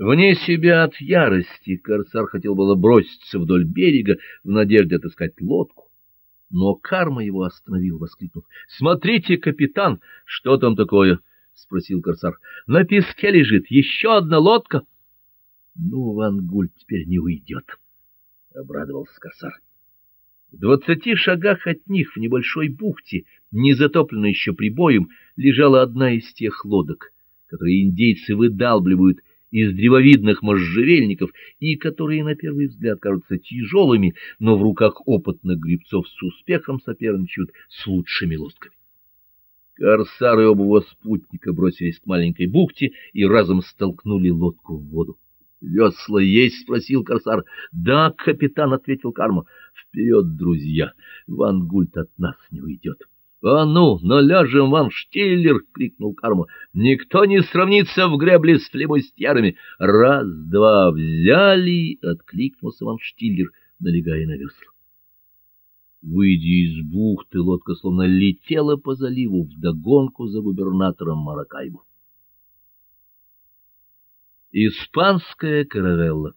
Вне себя от ярости корсар хотел было броситься вдоль берега в надежде отыскать лодку, но карма его остановил, воскликнув. — Смотрите, капитан, что там такое? — спросил корсар. — На песке лежит еще одна лодка. — Ну, Ван Гуль теперь не уйдет, — обрадовался корсар. В двадцати шагах от них, в небольшой бухте, не затопленной еще прибоем, лежала одна из тех лодок, которые индейцы выдалбливают из древовидных можжевельников и которые на первый взгляд кажутся тяжелыми, но в руках опытных гребцов с успехом соперничают с лучшими лодками. Корсар и оба его спутника бросились к маленькой бухте и разом столкнули лодку в воду. — Весла есть? — спросил Корсар. — Да, капитан, — ответил Карма. — Вперед, друзья, Ван Гульт от нас не уйдет. — А ну, наляжем вам штиллер! — крикнул Карма. — Никто не сравнится в гребле с флебустьярами. — Раз, два, взяли! — откликнулся вам штиллер, налегая на весла. Выйдя из бухты, лодка словно летела по заливу вдогонку за губернатором Маракайбу. Испанская каравелла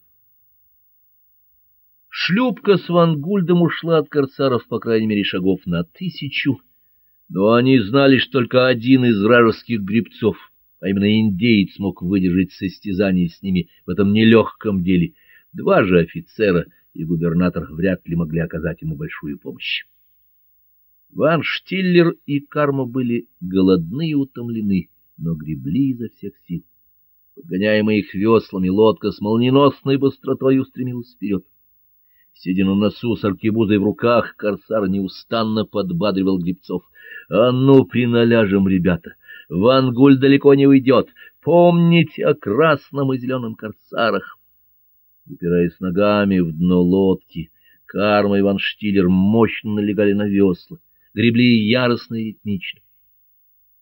Шлюпка с Вангульдом ушла от корсаров, по крайней мере, шагов на тысячу, но они знали, что только один из вражеских гребцов, а именно индеец, мог выдержать состязание с ними в этом нелегком деле. Два же офицера и губернатор вряд ли могли оказать ему большую помощь. Ван Штиллер и Карма были голодны и утомлены, но гребли изо всех сил. Подгоняемая их веслами, лодка с молниеносной быстротой устремилась вперед. Сидя на носу с аркебузой в руках, корсар неустанно подбадривал гребцов. — А ну, приналяжем, ребята! Ван Гуль далеко не уйдет! Помните о красном и зеленом корсарах! Упираясь ногами в дно лодки, Карма и Ван Штиллер мощно налегали на весла, гребли яростно и ритмично.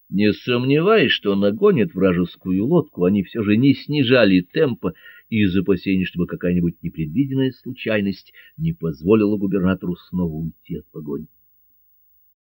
Не сомневаясь, что нагонят вражескую лодку, они все же не снижали темпа из опасений, чтобы какая-нибудь непредвиденная случайность не позволила губернатору снова уйти от погони.